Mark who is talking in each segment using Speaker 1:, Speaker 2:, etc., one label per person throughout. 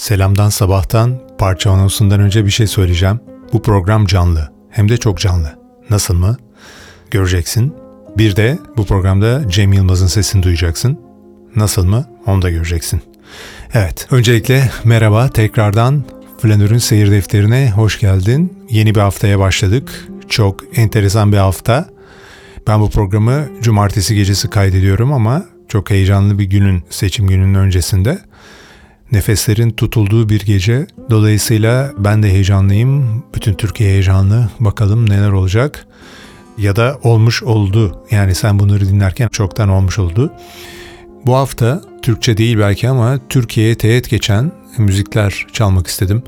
Speaker 1: Selamdan sabahtan parça anonsundan önce bir şey söyleyeceğim. Bu program canlı. Hem de çok canlı. Nasıl mı? Göreceksin. Bir de bu programda Cem Yılmaz'ın sesini duyacaksın. Nasıl mı? Onu da göreceksin. Evet, öncelikle merhaba tekrardan Flanör'ün seyir defterine hoş geldin. Yeni bir haftaya başladık. Çok enteresan bir hafta. Ben bu programı cumartesi gecesi kaydediyorum ama çok heyecanlı bir günün, seçim gününün öncesinde. Nefeslerin tutulduğu bir gece. Dolayısıyla ben de heyecanlıyım. Bütün Türkiye heyecanlı. Bakalım neler olacak. Ya da olmuş oldu. Yani sen bunları dinlerken çoktan olmuş oldu. Bu hafta Türkçe değil belki ama Türkiye'ye teğet geçen müzikler çalmak istedim.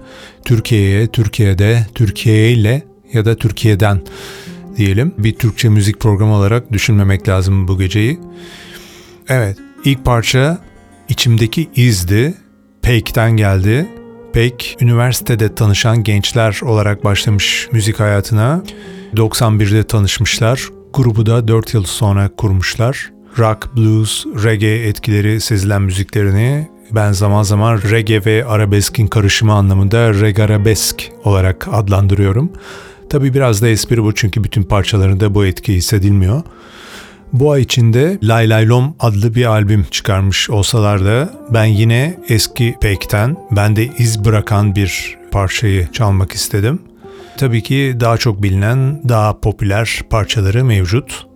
Speaker 1: Türkiye'ye, Türkiye'de, Türkiye ile ya da Türkiye'den diyelim. Bir Türkçe müzik programı olarak düşünmemek lazım bu geceyi. Evet, ilk parça içimdeki izdi. Peyk'ten geldi. Peik, üniversitede tanışan gençler olarak başlamış müzik hayatına. 91'de tanışmışlar. Grubu da 4 yıl sonra kurmuşlar. Rock, blues, reggae etkileri sezilen müziklerini ben zaman zaman reggae ve arabeskin karışımı anlamında regarabesk olarak adlandırıyorum. Tabi biraz da espri bu çünkü bütün parçalarında bu etki hissedilmiyor. Bu ay içinde Lay Lay Lom adlı bir albüm çıkarmış olsalar da ben yine eski Peyk'ten bende iz bırakan bir parçayı çalmak istedim. Tabii ki daha çok bilinen, daha popüler parçaları mevcut.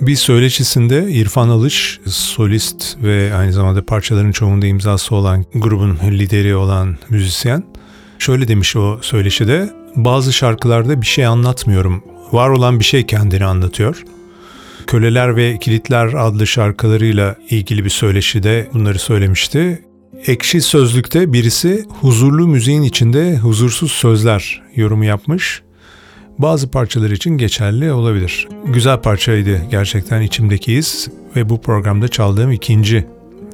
Speaker 1: Bir söyleşisinde İrfan Alış, solist ve aynı zamanda parçaların çoğunda imzası olan grubun lideri olan müzisyen, şöyle demiş o söyleşide, bazı şarkılarda bir şey anlatmıyorum, var olan bir şey kendini anlatıyor. Köleler ve Kilitler adlı şarkılarıyla ilgili bir söyleşide bunları söylemişti. Ekşi Sözlük'te birisi huzurlu müziğin içinde huzursuz sözler yorumu yapmış. Bazı parçalar için geçerli olabilir. Güzel parçaydı gerçekten içimdeki his ve bu programda çaldığım ikinci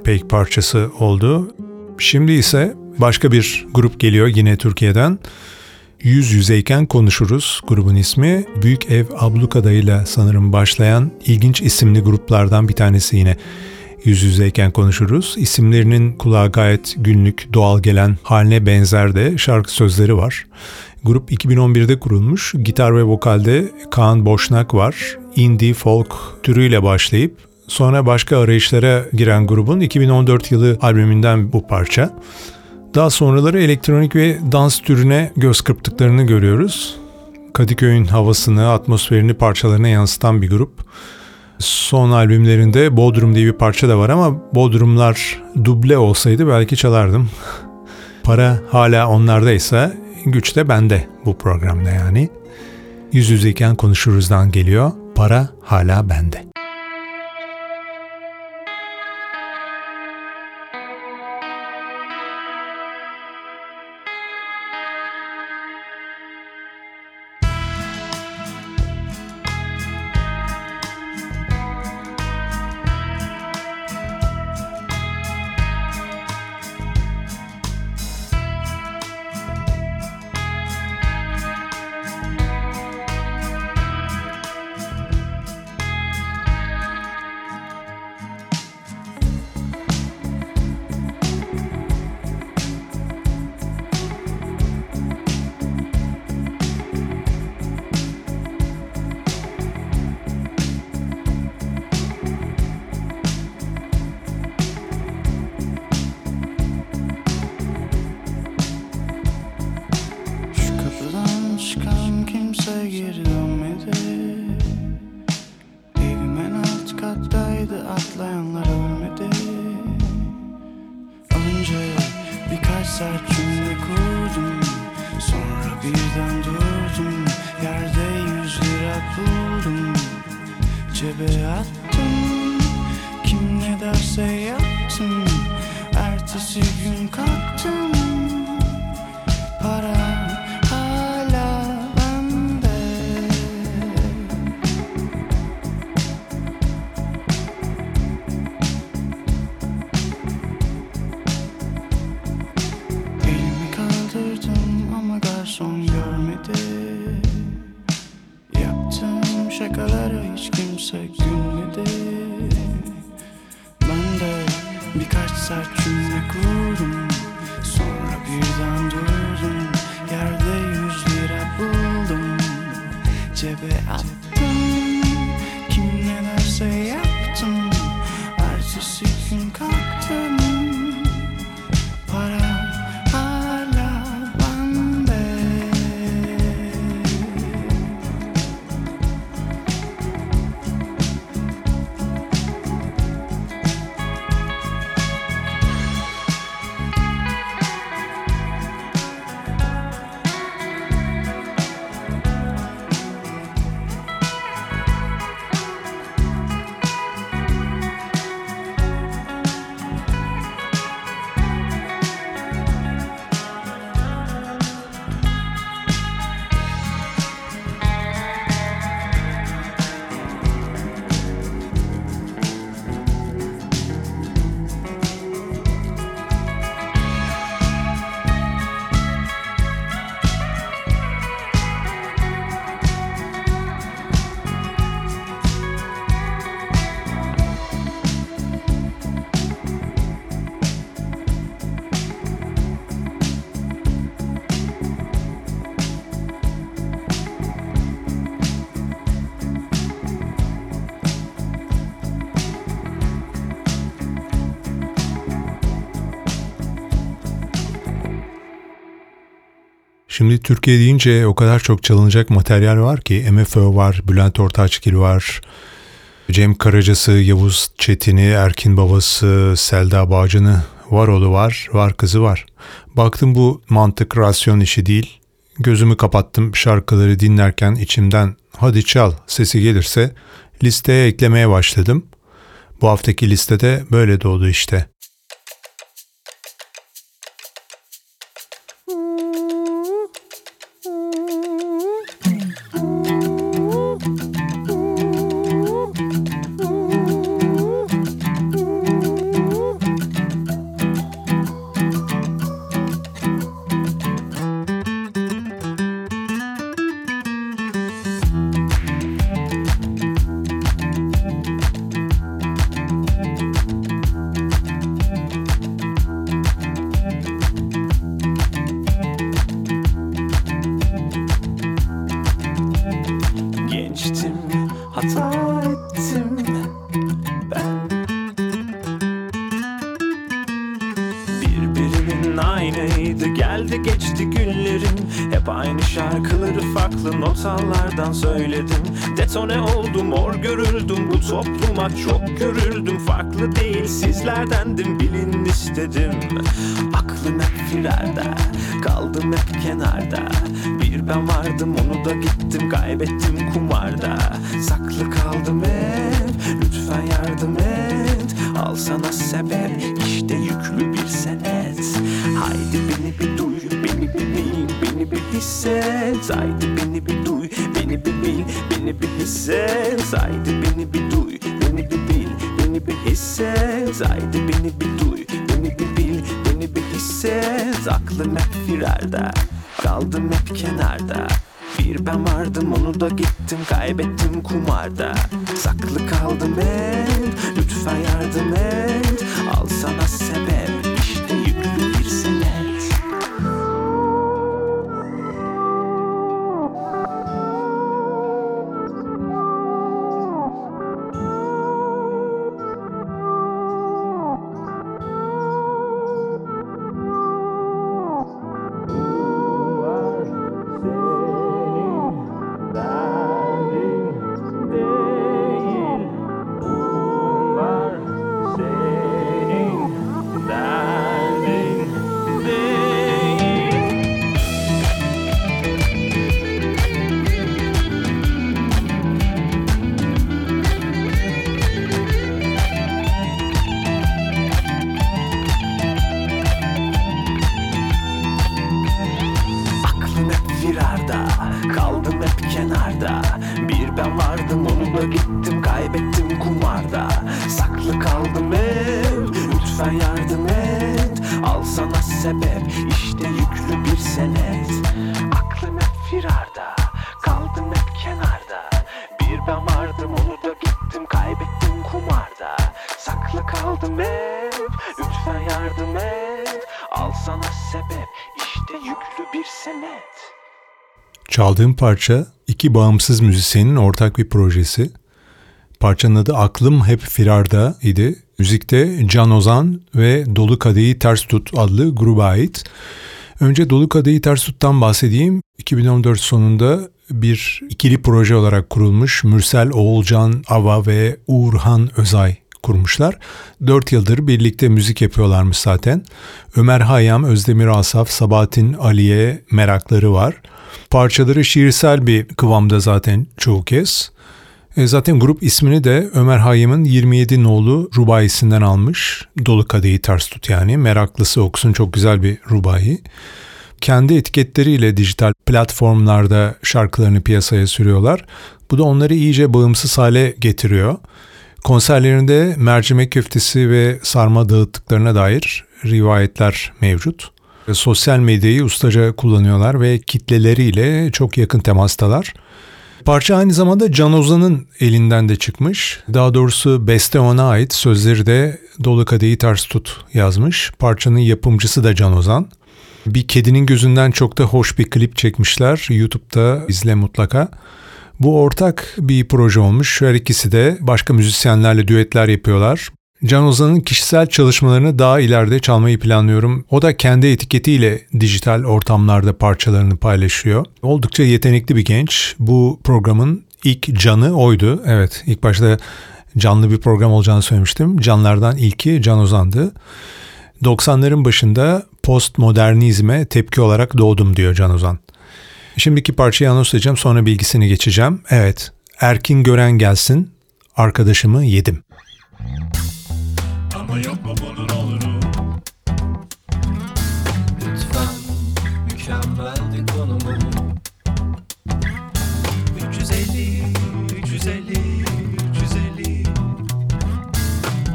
Speaker 1: pek parçası oldu. Şimdi ise başka bir grup geliyor yine Türkiye'den. Yüz yüzeyken konuşuruz grubun ismi. Büyük Ev Ablukada'yla sanırım başlayan ilginç isimli gruplardan bir tanesi yine yüz yüzeyken konuşuruz. İsimlerinin kulağa gayet günlük, doğal gelen haline benzer de şarkı sözleri var. Grup 2011'de kurulmuş. Gitar ve vokalde Kaan Boşnak var. Indie folk türüyle başlayıp sonra başka arayışlara giren grubun 2014 yılı albümünden bu parça. Daha sonraları elektronik ve dans türüne göz kırptıklarını görüyoruz. Kadıköy'ün havasını, atmosferini parçalarına yansıtan bir grup. Son albümlerinde Bodrum diye bir parça da var ama Bodrumlar duble olsaydı belki çalardım. Para hala onlardaysa güç de bende bu programda yani. Yüz yüzeyken konuşuruzdan geliyor. Para hala bende. Şimdi Türkiye deyince o kadar çok çalınacak materyal var ki MFÖ var, Bülent Ortaçgil var, Cem Karacası, Yavuz Çetin'i, Erkin babası, Selda Bağcan'ı var oğlu var, var kızı var. Baktım bu mantık rasyon işi değil. Gözümü kapattım şarkıları dinlerken içimden hadi çal sesi gelirse listeye eklemeye başladım. Bu haftaki listede böyle doğdu işte.
Speaker 2: Detone oldum mor görüldüm bu topluma. Çok görüldüm Farklı değil sizlerdendim bilin istedim. Aklım hep firarda kaldım hep kenarda. Bir ben vardım onu da gittim kaybettim kumarda
Speaker 1: Çaldığım parça iki bağımsız müzisyenin ortak bir projesi. Parçanın adı Aklım Hep Firarda idi. Müzikte Can Ozan ve Dolu Kadehi Ters Tut adlı gruba ait. Önce Dolu Kadehi Ters Tut'tan bahsedeyim. 2014 sonunda bir ikili proje olarak kurulmuş Mürsel Oğulcan Ava ve Uğurhan Özay kurmuşlar. 4 yıldır birlikte müzik yapıyorlarmış zaten. Ömer Hayyam, Özdemir Asaf, Sabahattin Ali'ye merakları var. Parçaları şiirsel bir kıvamda zaten çoğu kez. E, zaten grup ismini de Ömer Hayyam'ın 27 nolu rubayisinden almış. Dolu kadehi ters tut yani. Meraklısı okusun çok güzel bir rubayi. Kendi etiketleriyle dijital platformlarda şarkılarını piyasaya sürüyorlar. Bu da onları iyice bağımsız hale getiriyor. Konserlerinde mercimek köftesi ve sarma dağıttıklarına dair rivayetler mevcut. Sosyal medyayı ustaca kullanıyorlar ve kitleleriyle çok yakın temastalar. Parça aynı zamanda Can Ozan'ın elinden de çıkmış. Daha doğrusu beste ona ait sözleri de Dolu Kadehi Ters Tut yazmış. Parçanın yapımcısı da Can Ozan. Bir kedinin gözünden çok da hoş bir klip çekmişler. YouTube'da izle mutlaka. Bu ortak bir proje olmuş. Her ikisi de başka müzisyenlerle düetler yapıyorlar. Can Ozan'ın kişisel çalışmalarını daha ileride çalmayı planlıyorum. O da kendi etiketiyle dijital ortamlarda parçalarını paylaşıyor. Oldukça yetenekli bir genç. Bu programın ilk canı oydu. Evet ilk başta canlı bir program olacağını söylemiştim. Canlardan ilki Can Ozan'dı. 90'ların başında postmodernizme tepki olarak doğdum diyor Can Ozan. Şimdiki parçayı anons edeceğim sonra bilgisini geçeceğim. Evet Erkin Gören gelsin arkadaşımı yedim.
Speaker 3: Ama yapma bunun oluru Lütfen mükemmeldi konumum. 350 350 350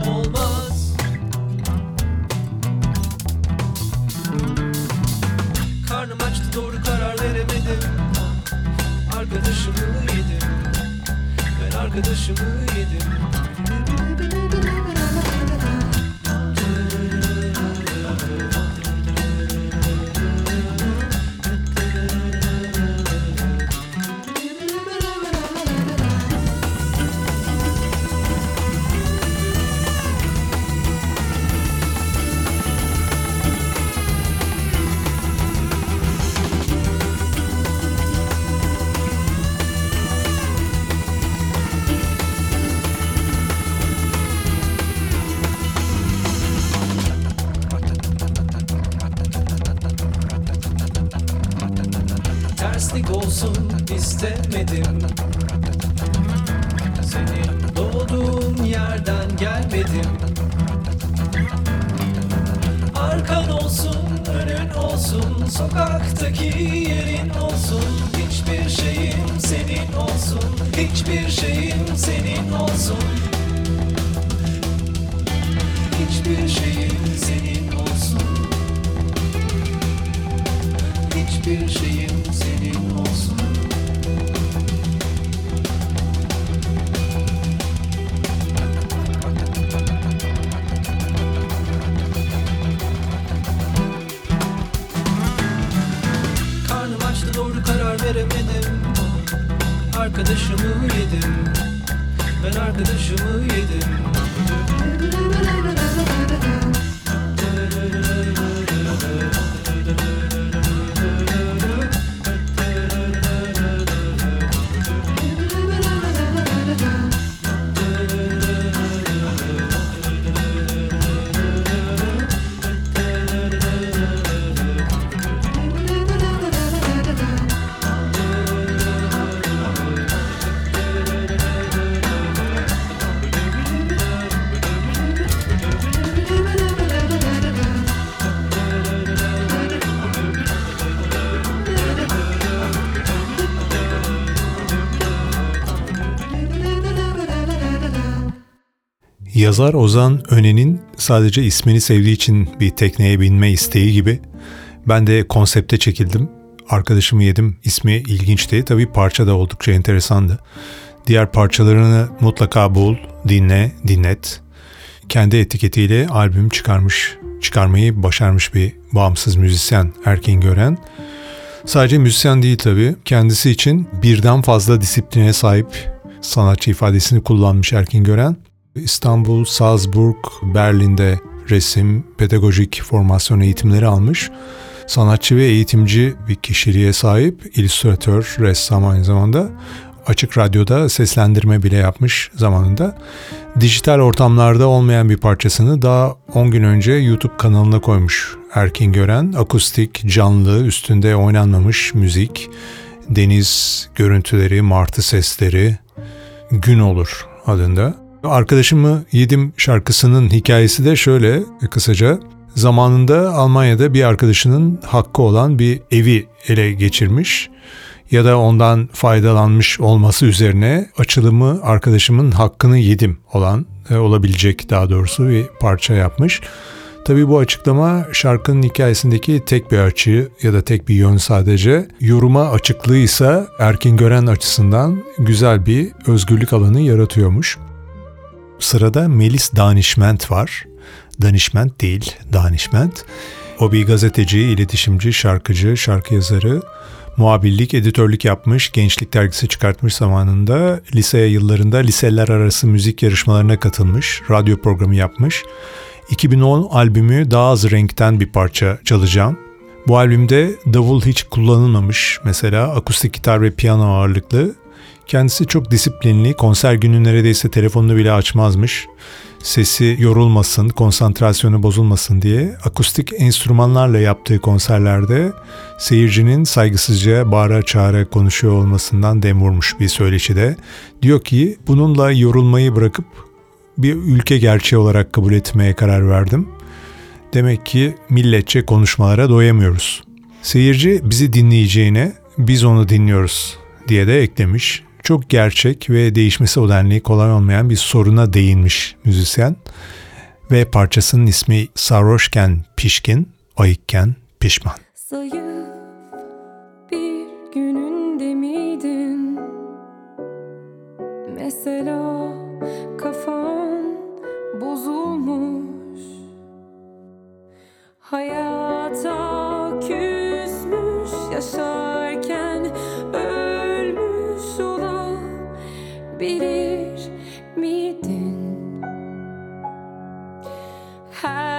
Speaker 3: Olmaz. Karnım açtı doğru karar veremedim. Arkadaşımı yedim. Ben arkadaşımı istemedim Senin doğduğun yerden gelmedim. Arkan olsun, önün olsun Sokaktaki yerin olsun. Hiçbir şeyim senin olsun Hiçbir şeyim senin olsun. Hiçbir şeyim senin olsun. Hiçbir şeyim senin olsun
Speaker 1: Yazar Ozan Önen'in sadece ismini sevdiği için bir tekneye binme isteği gibi ben de konsepte çekildim. Arkadaşımı yedim. İsmi ilginçti. Tabii parça da oldukça enteresandı. Diğer parçalarını mutlaka bul, dinle, dinlet. Kendi etiketiyle albüm çıkarmış, çıkarmayı başarmış bir bağımsız müzisyen Erkin Gören. Sadece müzisyen değil tabii. Kendisi için birden fazla disipline sahip sanatçı ifadesini kullanmış Erkin Gören. İstanbul, Salzburg, Berlin'de resim, pedagojik formasyon eğitimleri almış. Sanatçı ve eğitimci bir kişiliğe sahip, illüstratör, ressam aynı zamanda. Açık Radyo'da seslendirme bile yapmış zamanında. Dijital ortamlarda olmayan bir parçasını daha 10 gün önce YouTube kanalına koymuş. Erkin Gören, akustik, canlı, üstünde oynanmamış müzik, deniz görüntüleri, martı sesleri, gün olur adında. Arkadaşımı Yedim şarkısının hikayesi de şöyle kısaca. Zamanında Almanya'da bir arkadaşının hakkı olan bir evi ele geçirmiş ya da ondan faydalanmış olması üzerine açılımı arkadaşımın hakkını yedim olan e, olabilecek daha doğrusu bir parça yapmış. Tabii bu açıklama şarkının hikayesindeki tek bir açı ya da tek bir yön sadece. Yoruma açıklığıysa Erkin Gören açısından güzel bir özgürlük alanı yaratıyormuş. Sırada Melis Danişment var. Danişment değil, Danişment. O bir gazeteci, iletişimci, şarkıcı, şarkı yazarı. Muhabirlik, editörlük yapmış, gençlik dergisi çıkartmış zamanında. Lise yıllarında liseler arası müzik yarışmalarına katılmış, radyo programı yapmış. 2010 albümü Daha Az Renkten bir parça çalacağım. Bu albümde davul hiç kullanılmamış. Mesela akustik gitar ve piyano ağırlıklı Kendisi çok disiplinli, konser günü neredeyse telefonunu bile açmazmış. Sesi yorulmasın, konsantrasyonu bozulmasın diye akustik enstrümanlarla yaptığı konserlerde seyircinin saygısızca bağıra çağıra konuşuyor olmasından dem vurmuş bir söyleşide. Diyor ki bununla yorulmayı bırakıp bir ülke gerçeği olarak kabul etmeye karar verdim. Demek ki milletçe konuşmalara doyamıyoruz. Seyirci bizi dinleyeceğine biz onu dinliyoruz diye de eklemiş. Çok gerçek ve değişmesi o kolay olmayan bir soruna değinmiş müzisyen. Ve parçasının ismi Sarhoşken Pişkin, Ayıkken Pişman.
Speaker 4: Zayıf bir gününde miydin? Mesela kafan bozulmuş Hayata küsmüş yaşarken olabilir miydin? Her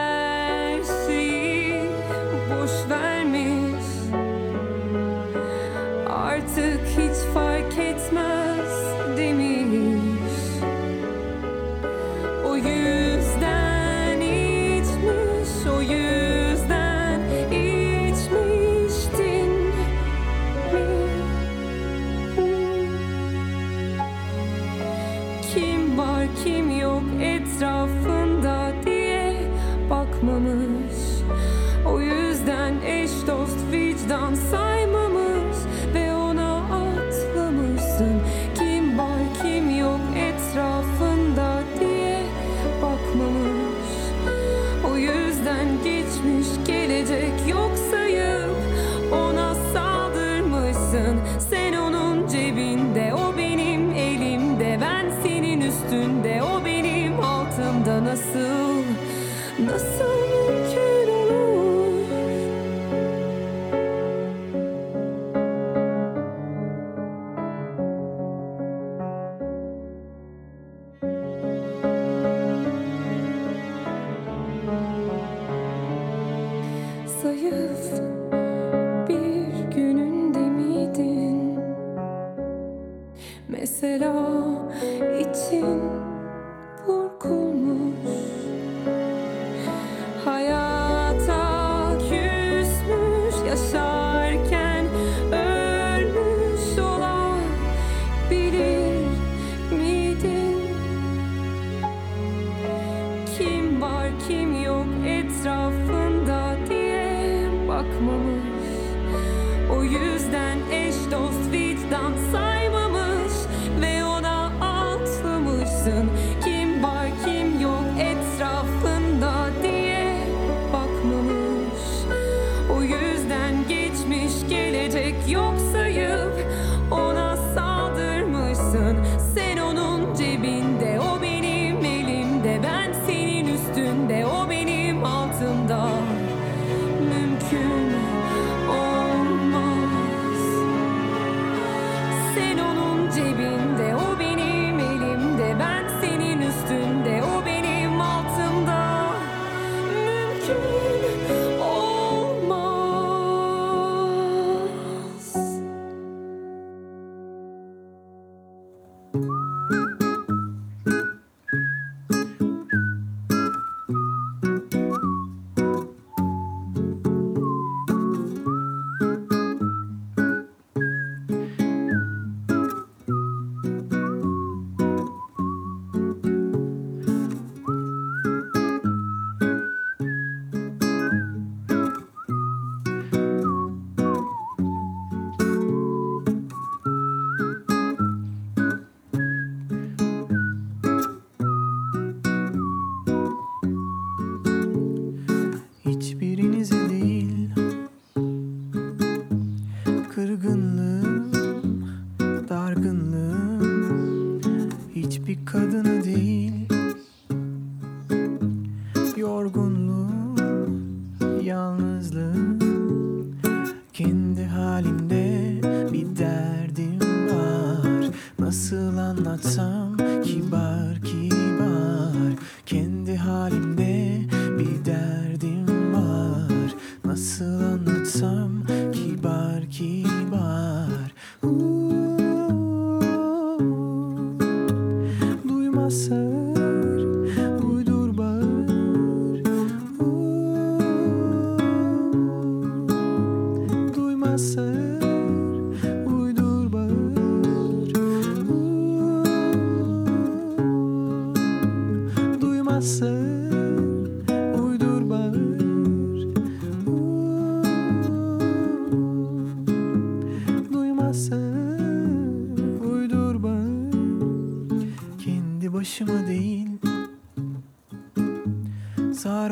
Speaker 5: reason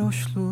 Speaker 5: boşluğu.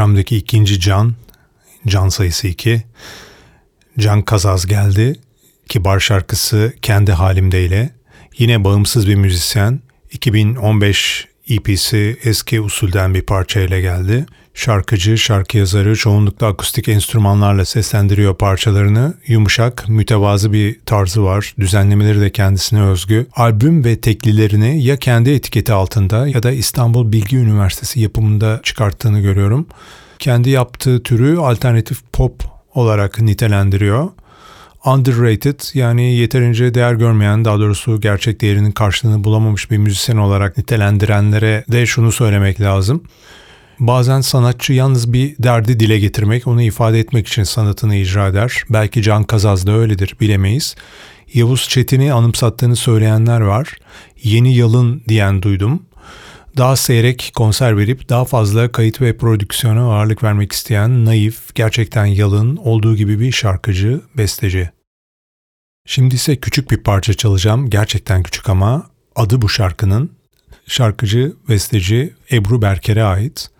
Speaker 1: Programdaki ikinci Can, Can sayısı 2. Can Kazaz geldi. Kibar şarkısı Kendi Halimde ile. Yine bağımsız bir müzisyen. 2015 EP'si eski usulden bir parçayla geldi. Şarkıcı, şarkı yazarı çoğunlukla akustik enstrümanlarla seslendiriyor parçalarını. Yumuşak, mütevazı bir tarzı var. Düzenlemeleri de kendisine özgü. Albüm ve teklilerini ya kendi etiketi altında ya da İstanbul Bilgi Üniversitesi yapımında çıkarttığını görüyorum. Kendi yaptığı türü alternatif pop olarak nitelendiriyor underrated yani yeterince değer görmeyen daha doğrusu gerçek değerinin karşılığını bulamamış bir müzisyen olarak nitelendirenlere de şunu söylemek lazım. Bazen sanatçı yalnız bir derdi dile getirmek, onu ifade etmek için sanatını icra eder. Belki Can Kazaz da öyledir, bilemeyiz. Yavuz Çetin'i anımsattığını söyleyenler var. Yeni yalın diyen duydum. Daha seyrek konser verip daha fazla kayıt ve prodüksiyona ağırlık vermek isteyen naif, gerçekten yalın, olduğu gibi bir şarkıcı, besteci. Şimdi ise küçük bir parça çalacağım. Gerçekten küçük ama adı bu şarkının. Şarkıcı, besteci Ebru Berker'e ait.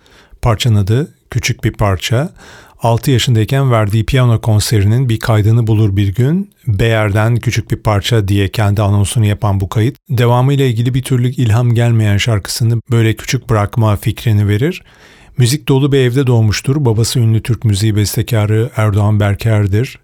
Speaker 1: Parçanın adı Küçük Bir Parça. 6 yaşındayken verdiği piyano konserinin bir kaydını bulur bir gün. Beğer'den küçük bir parça diye kendi anonsunu yapan bu kayıt, devamıyla ilgili bir türlü ilham gelmeyen şarkısını böyle küçük bırakma fikrini verir. Müzik dolu bir evde doğmuştur. Babası ünlü Türk müziği bestekarı Erdoğan Berker'dir.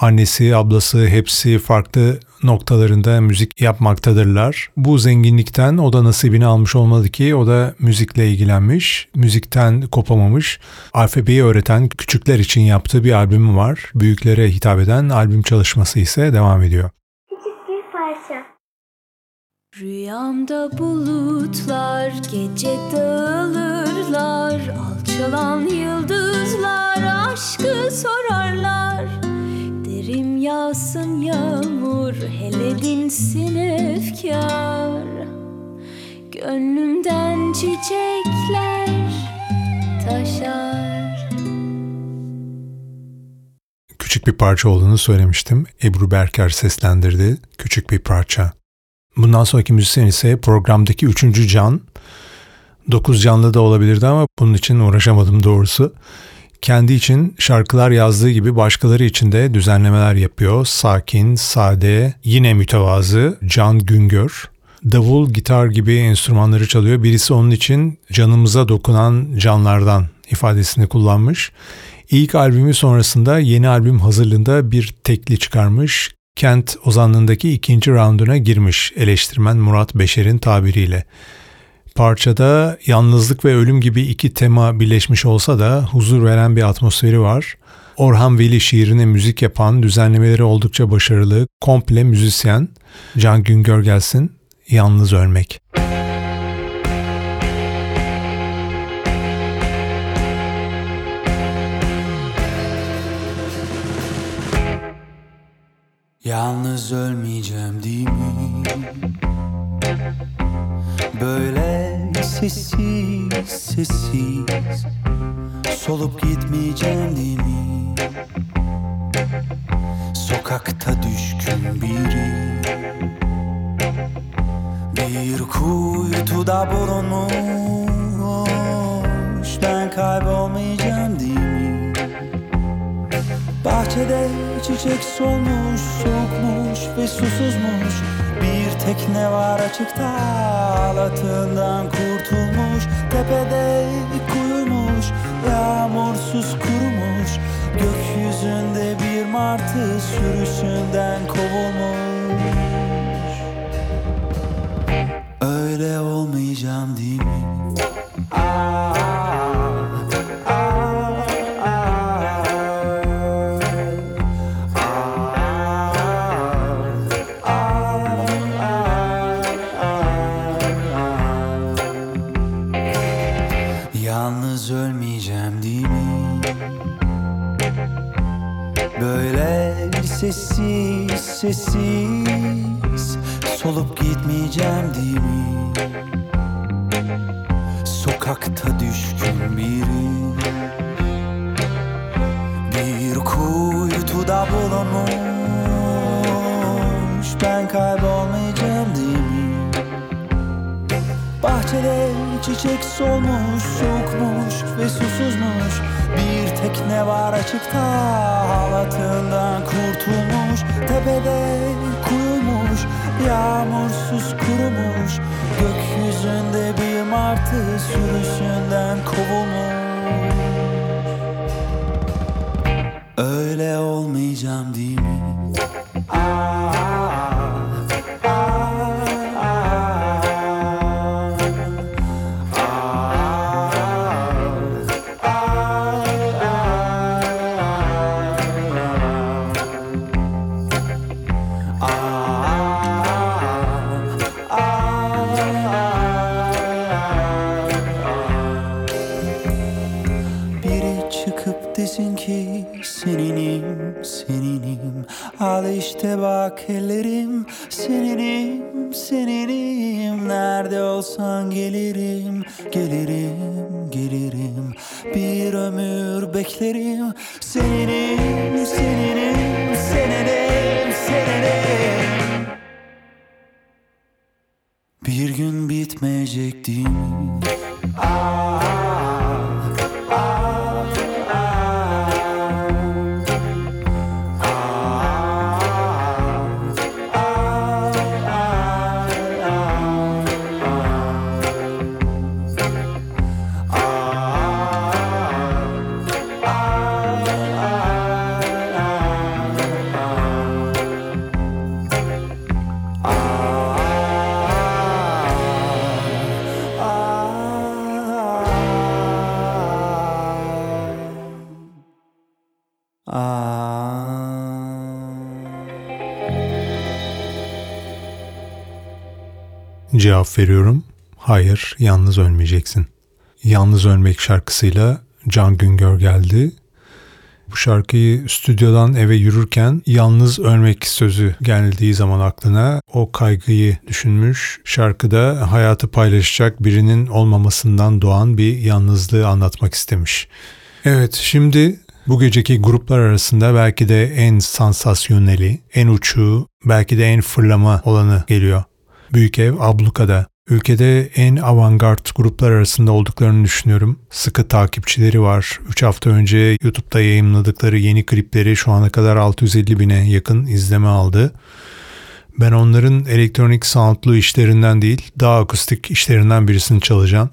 Speaker 1: Annesi, ablası hepsi farklı noktalarında müzik yapmaktadırlar. Bu zenginlikten o da nasibini almış olmalı ki o da müzikle ilgilenmiş, müzikten kopamamış. Alfabeyi öğreten küçükler için yaptığı bir albümü var. Büyüklere hitap eden albüm çalışması ise devam ediyor.
Speaker 6: Küçük bir parça.
Speaker 7: Rüyamda bulutlar gece dağılırlar Alçalan yıldızlar aşkı sorarlar yağsın yağmur hele dinsin efkar Gönlümden çiçekler taşar
Speaker 1: Küçük bir parça olduğunu söylemiştim. Ebru Berker seslendirdi. Küçük bir parça. Bundan sonraki müzisyen ise programdaki üçüncü Can. Dokuz canlı da olabilirdi ama bunun için uğraşamadım doğrusu. Kendi için şarkılar yazdığı gibi başkaları için de düzenlemeler yapıyor. Sakin, sade, yine mütevazı Can Güngör. Davul, gitar gibi enstrümanları çalıyor. Birisi onun için canımıza dokunan canlardan ifadesini kullanmış. İlk albümü sonrasında yeni albüm hazırlığında bir tekli çıkarmış. Kent ozanlığındaki ikinci rounduna girmiş eleştirmen Murat Beşer'in tabiriyle. Parçada yalnızlık ve ölüm gibi iki tema birleşmiş olsa da huzur veren bir atmosferi var. Orhan Veli şiirine müzik yapan, düzenlemeleri oldukça başarılı, komple müzisyen Can Güngör gelsin, Yalnız Ölmek.
Speaker 5: Yalnız ölmeyeceğim değil mi? Böyle sessiz sessiz Solup gitmeyeceğim değil mi? Sokakta düşkün biri Bir
Speaker 8: kuytuda bulunmuş Ben kaybolmayacağım değil mi? Bahçede çiçek solmuş, soğukmuş ve susuzmuş tekne var açıkta, alatından kurtulmuş Tepede kuyumuş, yağmursuz kurumuş Gökyüzünde bir martı sürüsünden kovulmuş Öyle olmayacağım değil mi? Sessiz Solup gitmeyeceğim değil mi? Sokakta düşkün biri Bir kuytuda bulunmuş Ben kaybolmayacağım değil mi? Bahçede çiçek solmuş, soğukmuş ve susuzmuş Bir tekne var açıkta, halatından kurtulmuş Tepede kuyumuş, yağmursuz kurumuş Gökyüzünde bir martı sürüsünden kovulmuş Öyle olmayacağım değil mi? Seninim, seninim Nerede olsan gelirim, gelirim, gelirim. Bir ömür beklerim. Seninim,
Speaker 1: Hayır, yalnız ölmeyeceksin. Yalnız Ölmek şarkısıyla Can Güngör geldi. Bu şarkıyı stüdyodan eve yürürken yalnız ölmek sözü geldiği zaman aklına o kaygıyı düşünmüş. Şarkıda hayatı paylaşacak birinin olmamasından doğan bir yalnızlığı anlatmak istemiş. Evet şimdi bu geceki gruplar arasında belki de en sansasyoneli, en uçuğu, belki de en fırlama olanı geliyor. Büyük Ev Abluka'da ülkede en avantgard gruplar arasında olduklarını düşünüyorum. Sıkı takipçileri var. 3 hafta önce YouTube'da yayınladıkları yeni klipleri şu ana kadar 650 bine yakın izleme aldı. Ben onların elektronik soundlu işlerinden değil, daha akustik işlerinden birisini çalacağım.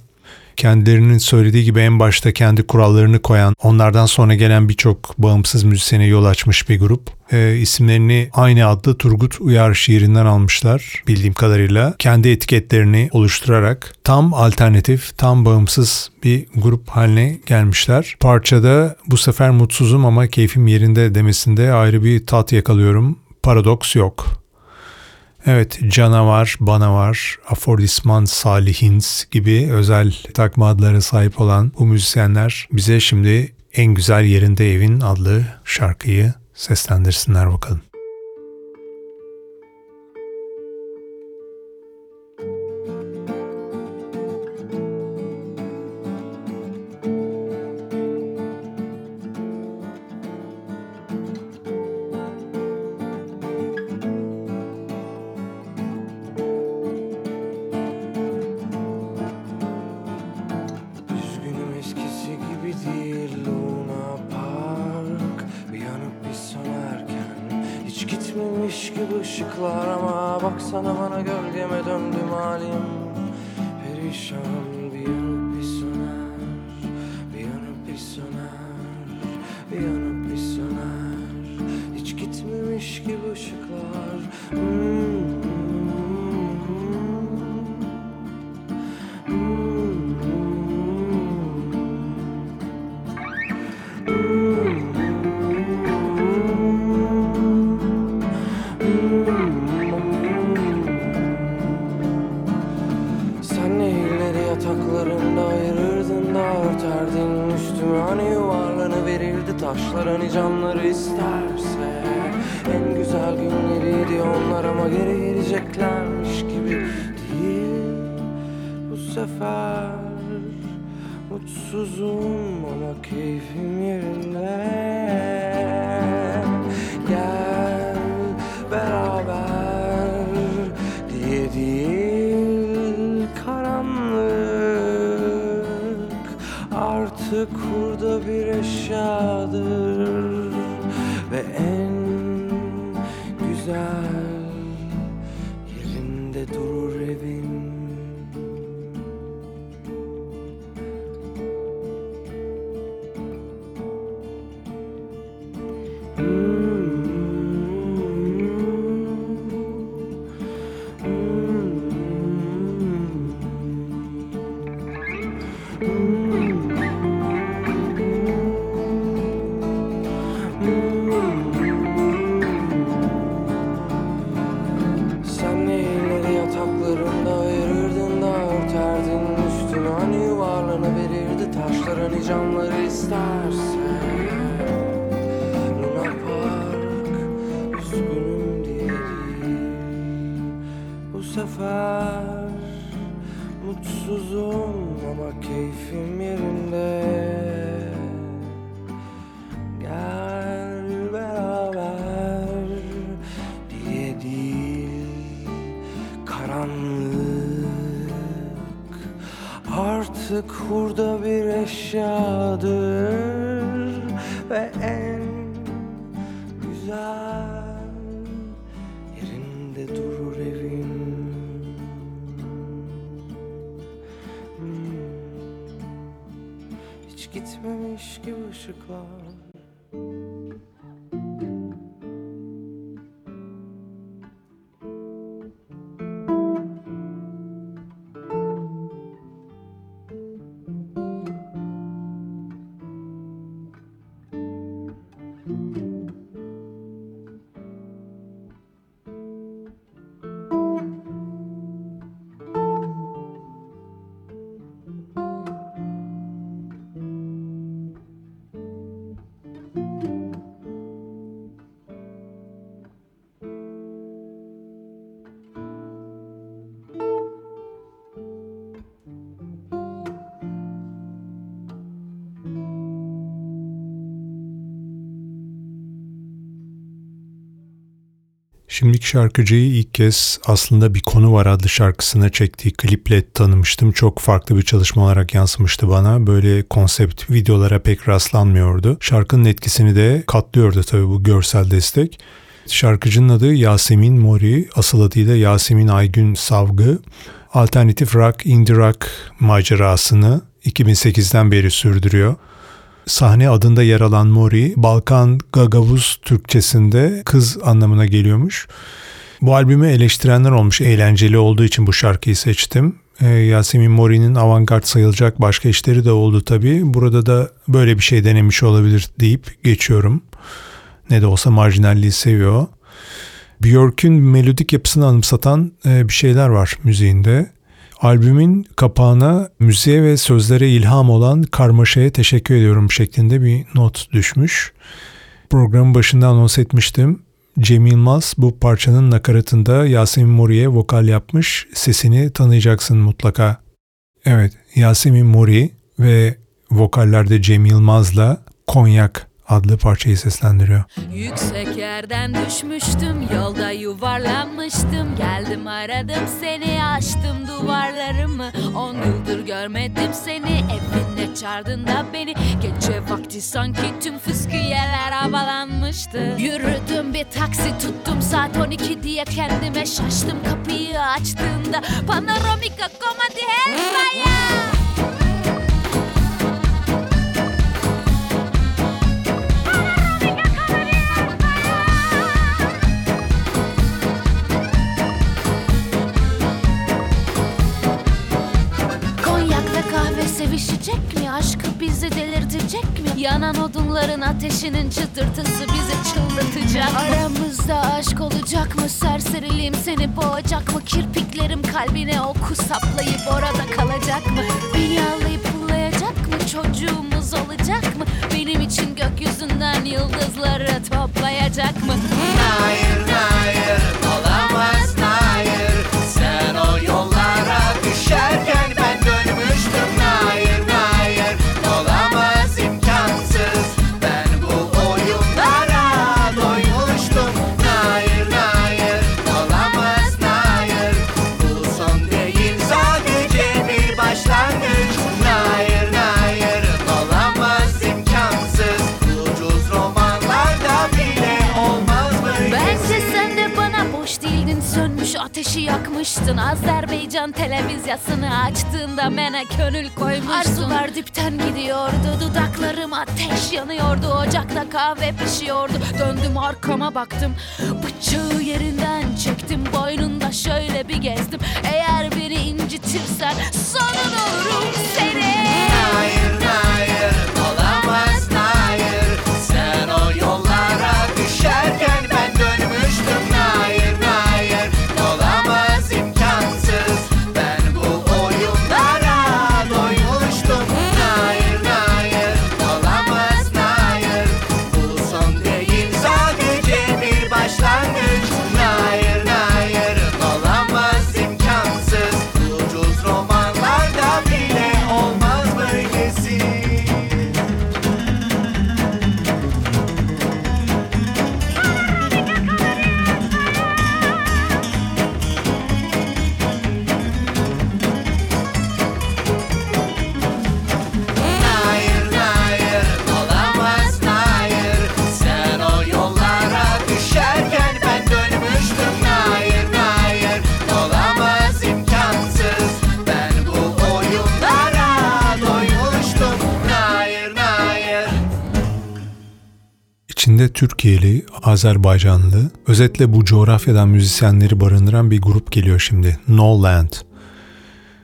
Speaker 1: Kendilerinin söylediği gibi en başta kendi kurallarını koyan, onlardan sonra gelen birçok bağımsız müzisyene yol açmış bir grup. E, isimlerini aynı adlı Turgut Uyar şiirinden almışlar bildiğim kadarıyla. Kendi etiketlerini oluşturarak tam alternatif, tam bağımsız bir grup haline gelmişler. Parçada bu sefer mutsuzum ama keyfim yerinde demesinde ayrı bir tat yakalıyorum. Paradoks yok. Evet, Canavar, Bana Var, Afordisman Salihins gibi özel takma adlara sahip olan bu müzisyenler bize şimdi En Güzel Yerinde Evin adlı şarkıyı seslendirsinler bakalım.
Speaker 9: Onlar ama geri geleceklermiş gibi değil. Bu sefer mutsuzum ama keyfim yerinde Gel beraber diye değil karanlık. Artık hurda bir eşyadır ve en güzel Gitmemiş gibi ışıklar
Speaker 1: Şimdiki şarkıcıyı ilk kez aslında bir konu var adlı şarkısına çektiği kliple tanımıştım. Çok farklı bir çalışma olarak yansımıştı bana. Böyle konsept videolara pek rastlanmıyordu. Şarkının etkisini de katlıyordu tabii bu görsel destek. Şarkıcının adı Yasemin Mori, asıl adıyla Yasemin Aygün Savgı. Alternatif rock, indie rock macerasını 2008'den beri sürdürüyor. Sahne adında yer alan Mori, Balkan Gagavuz Türkçesinde kız anlamına geliyormuş. Bu albümü eleştirenler olmuş. Eğlenceli olduğu için bu şarkıyı seçtim. Ee, Yasemin Mori'nin avantgard sayılacak başka işleri de oldu tabii. Burada da böyle bir şey denemiş olabilir deyip geçiyorum. Ne de olsa marjinalliği seviyor. Björk'ün melodik yapısını anımsatan e, bir şeyler var müziğinde. Albümün kapağına müziğe ve sözlere ilham olan karmaşaya teşekkür ediyorum şeklinde bir not düşmüş. Programın başında anons etmiştim. Cem Yılmaz bu parçanın nakaratında Yasemin Mori'ye vokal yapmış. Sesini tanıyacaksın mutlaka. Evet, Yasemin Mori ve vokallerde Cem Yılmaz'la Konyak adlı parçayı seslendiriyor.
Speaker 10: Yüksek yerden düşmüştüm Yolda yuvarlanmıştım. Geldim aradım seni Açtım duvarlarımı. On yıldır görmedim seni Evinde yaşardın da beni. Gece vakti sanki tüm fıskiyeler havalanmıştı. Yürüdüm bir taksi tuttum saat 12 diye kendime şaştım. Kapıyı açtığında panoramika komadi helvaya sevişecek mi? Aşkı bizi delirtecek mi? Yanan odunların ateşinin çıtırtısı bizi çıldırtacak mı? Aramızda aşk olacak mı? Serseriliğim seni boğacak mı? Kirpiklerim kalbine oku saplayıp orada kalacak mı? Beni ağlayıp pullayacak mı? Çocuğumuz olacak mı? Benim için gökyüzünden yıldızları toplayacak mı?
Speaker 11: Hayır hayır
Speaker 10: ateşi yakmıştın. Azerbaycan televizyasını açtığında Mene gönül koymuştun. Arzular dipten gidiyordu Dudaklarım ateş yanıyordu. Ocakta kahve pişiyordu. Döndüm arkama baktım Bıçağı yerinden çektim. Boynunda şöyle bir gezdim. Eğer beni incitirsen Sonun olurum senin
Speaker 1: İçinde Türkiye'li, Azerbaycanlı, özetle bu coğrafyadan müzisyenleri barındıran bir grup geliyor şimdi. No Land.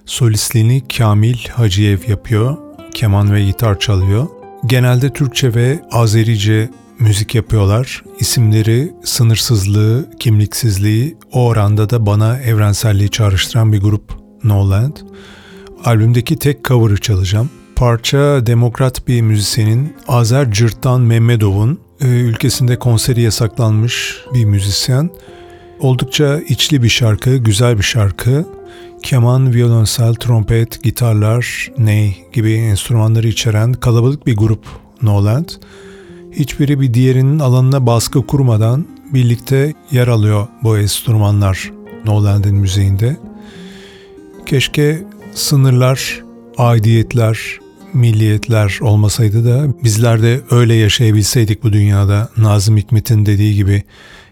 Speaker 1: Solistliğini Kamil Hacıyev yapıyor. Keman ve gitar çalıyor. Genelde Türkçe ve Azerice müzik yapıyorlar. İsimleri sınırsızlığı, kimliksizliği o oranda da bana evrenselliği çağrıştıran bir grup No Land. Albümdeki tek cover'ı çalacağım. Parça demokrat bir müzisyenin Azer Cırttan Mehmedov'un e, ülkesinde konseri yasaklanmış bir müzisyen. Oldukça içli bir şarkı, güzel bir şarkı. Keman, violonsel, trompet, gitarlar, ney gibi enstrümanları içeren kalabalık bir grup Noland. Hiçbiri bir diğerinin alanına baskı kurmadan birlikte yer alıyor bu enstrümanlar Noland'in müziğinde. Keşke sınırlar, aidiyetler, milliyetler olmasaydı da bizler de öyle yaşayabilseydik bu dünyada. Nazım Hikmet'in dediği gibi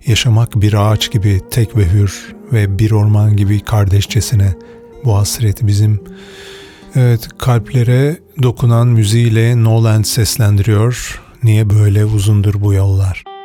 Speaker 1: yaşamak bir ağaç gibi tek ve hür ve bir orman gibi kardeşçesine bu hasret bizim evet kalplere dokunan müziğiyle Noland seslendiriyor. Niye böyle uzundur bu yollar?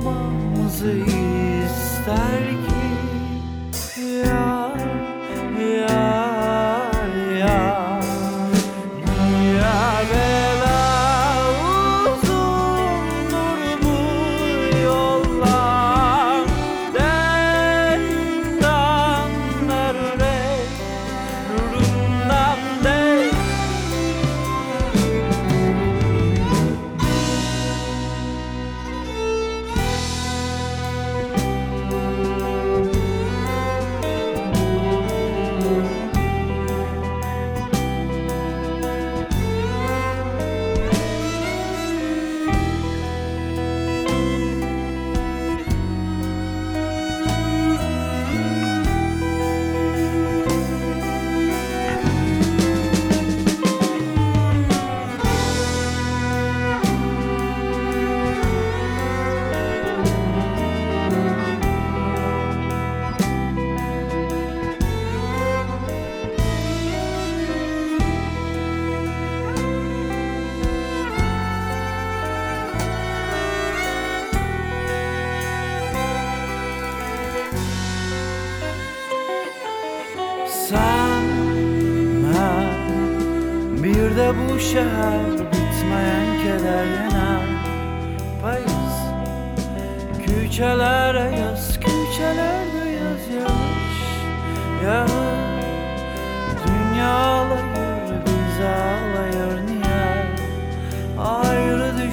Speaker 12: Kavuşmamamızı ister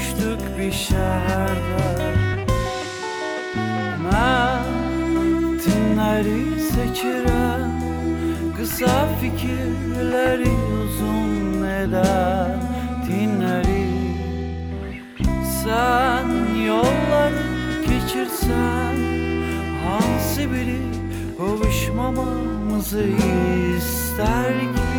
Speaker 12: düştük bir şehirde Ben Tinleri seçirem Kısa fikirleri uzun eder dinleri Sen yolları geçirsen Hansı biri kavuşmamamızı ister ki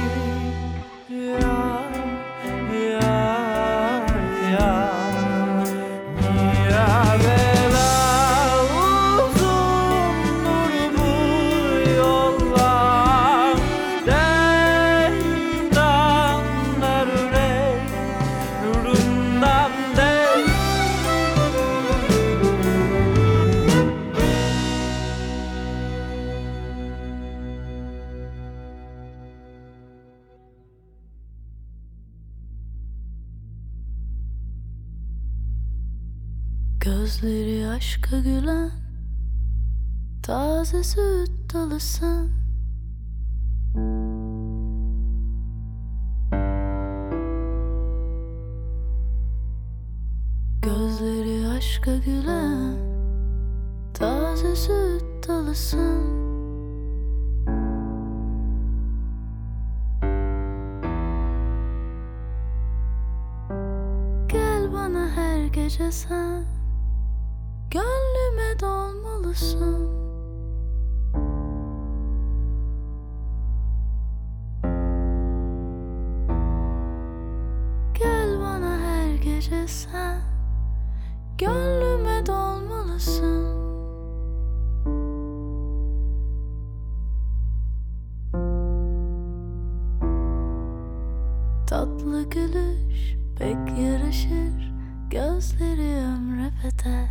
Speaker 13: Taze süt dalısın Gözleri aşka gülen Taze süt dalısın Gel bana her gece sen Gönlüme dolmalısın Gönlüme dolmalısın. Tatlı gülüş pek yaraşır Gözleri ömre bedel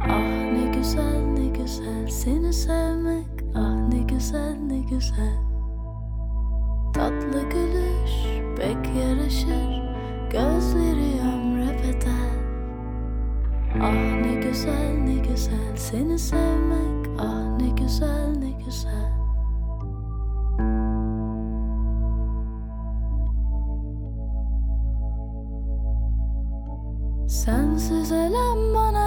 Speaker 13: Ah ne güzel ne güzel seni sevmek Ah ne güzel ne güzel. Tatlı gülüş pek yaraşır Gözleri ömre Ah ne güzel ne güzel. Seni sevmek Ah ne güzel ne güzel. Sensiz elem bana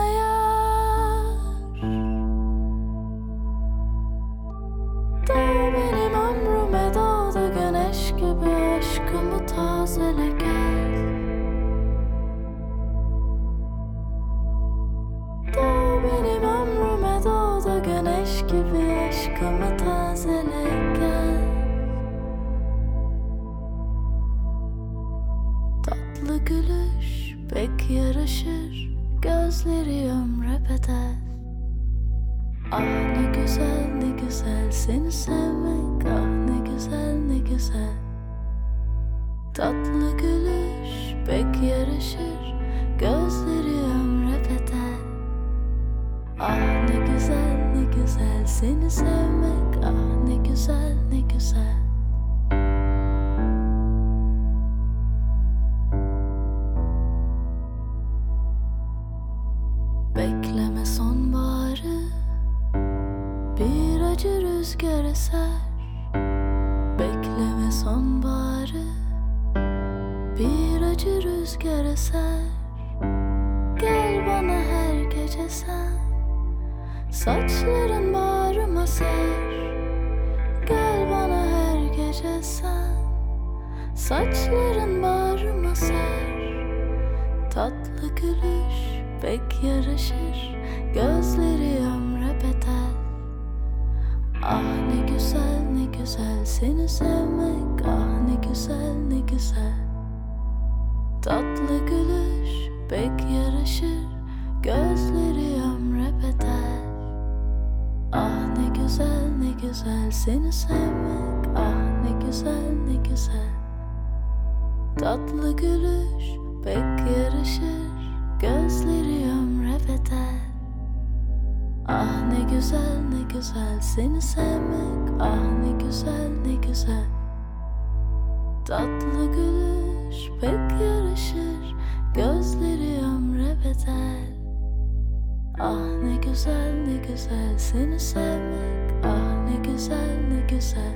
Speaker 13: sonbaharı Bir acı rüzgar eser. Gel bana her gece sen Saçların bağrıma ser. Gel bana her gece sen Saçların bağrıma ser. Tatlı gülüş pek yaraşır Gözleri ömre bedel Ah ne güzel ne güzel. Seni sevmek Ah ne güzel ne güzel. Tatlı gülüş pek yaraşır Gözleri ömre bedel Ah ne güzel ne güzel. Seni sevmek Ah ne güzel ne güzel. Tatlı gülüş pek yaraşır Gözleri ömre bedel Ah ne güzel ne güzel. Seni sevmek Ah ne güzel ne güzel. Tatlı gülüş pek yaraşır Gözleri ömre bedel. Ah ne güzel ne güzel. Seni sevmek Ah ne güzel ne güzel.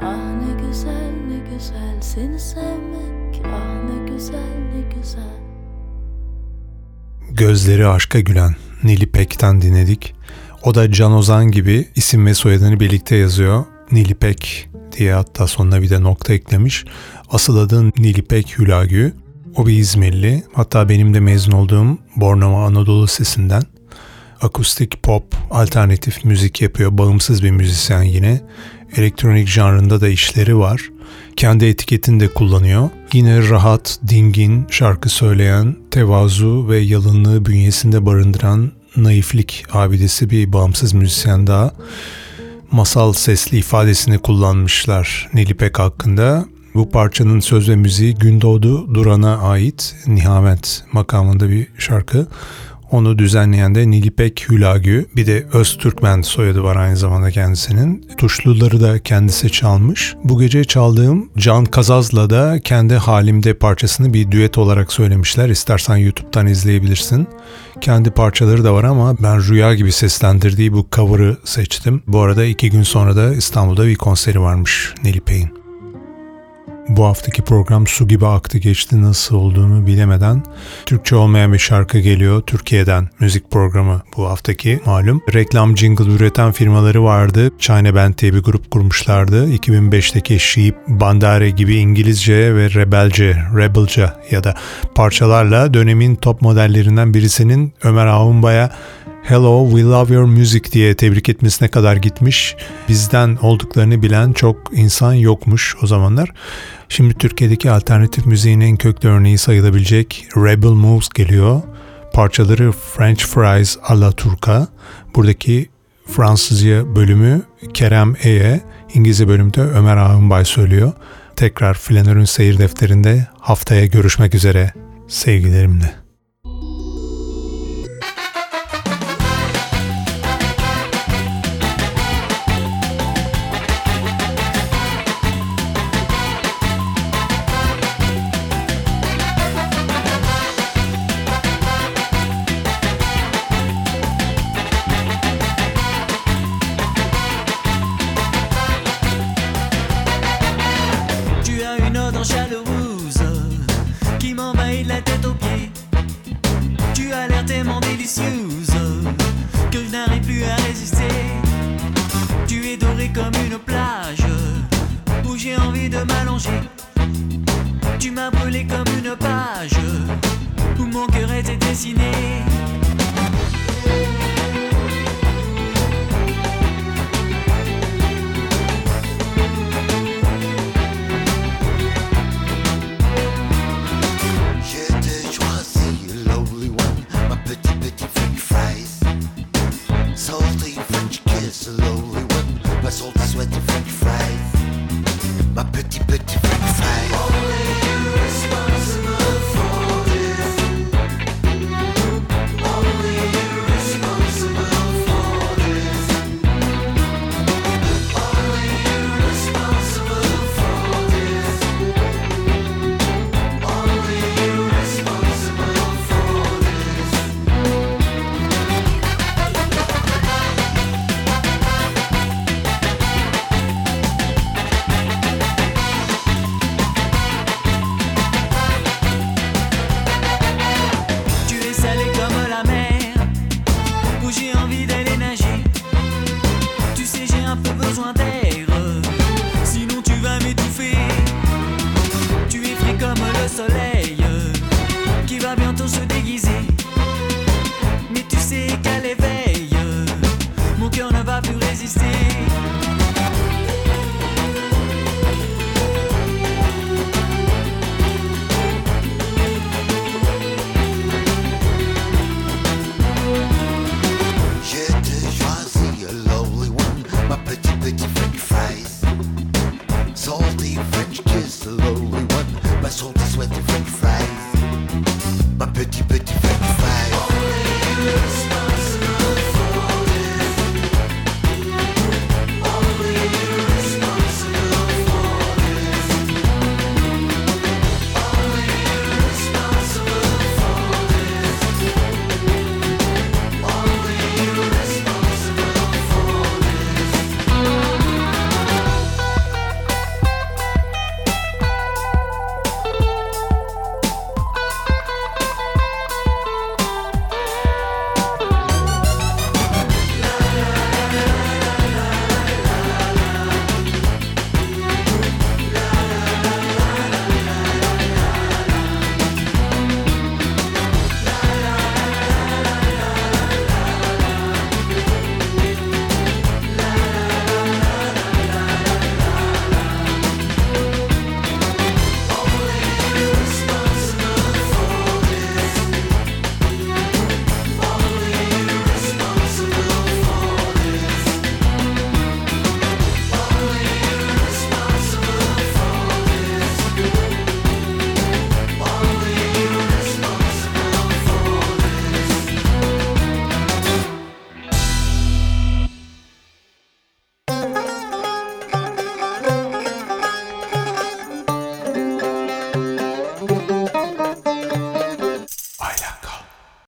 Speaker 13: Ah ne güzel ne güzel. Seni sevmek Ah ne güzel ne güzel.
Speaker 1: Gözleri aşka gülen Nili Pek'ten dinledik. O da Can Ozan gibi isim ve soyadını birlikte yazıyor. Nilipek diye hatta sonuna bir de nokta eklemiş. Asıl adı Nilipek Hülagü. O bir İzmirli. Hatta benim de mezun olduğum Bornova Anadolu Sesi'nden. Akustik pop, alternatif müzik yapıyor. Bağımsız bir müzisyen yine. Elektronik janrında da işleri var. Kendi etiketini de kullanıyor. Yine rahat, dingin, şarkı söyleyen, tevazu ve yalınlığı bünyesinde barındıran naiflik abidesi bir bağımsız müzisyen daha. Masal sesli ifadesini kullanmışlar Nilipek hakkında. Bu parçanın söz ve müziği Gündoğdu Duran'a ait Nihamet makamında bir şarkı. Onu düzenleyen de Nilipek Hülagü. Bir de Öztürkmen soyadı var aynı zamanda kendisinin. Tuşluları da kendisi çalmış. Bu gece çaldığım Can Kazaz'la da kendi halimde parçasını bir düet olarak söylemişler. İstersen YouTube'dan izleyebilirsin. Kendi parçaları da var ama ben rüya gibi seslendirdiği bu cover'ı seçtim. Bu arada iki gün sonra da İstanbul'da bir konseri varmış Nilipek'in. Bu haftaki program su gibi aktı geçti nasıl olduğunu bilemeden Türkçe olmayan bir şarkı geliyor Türkiye'den müzik programı bu haftaki malum. Reklam jingle üreten firmaları vardı. China Band diye bir grup kurmuşlardı. 2005'teki Sheep, Bandare gibi İngilizce ve rebelce, rebelca ya da parçalarla dönemin top modellerinden birisinin Ömer Ağunbay'a Hello, we love your music diye tebrik etmesine kadar gitmiş. Bizden olduklarını bilen çok insan yokmuş o zamanlar. Şimdi Türkiye'deki alternatif müziğin en köklü örneği sayılabilecek Rebel Moves geliyor. Parçaları French Fries a la Turca. Buradaki Fransızca bölümü Kerem E'ye, İngilizce bölümde Ömer Ağınbay söylüyor. Tekrar Flanör'ün seyir defterinde haftaya görüşmek üzere sevgilerimle.
Speaker 14: Tu m'as brûlé comme une page où mon cœur était dessiné.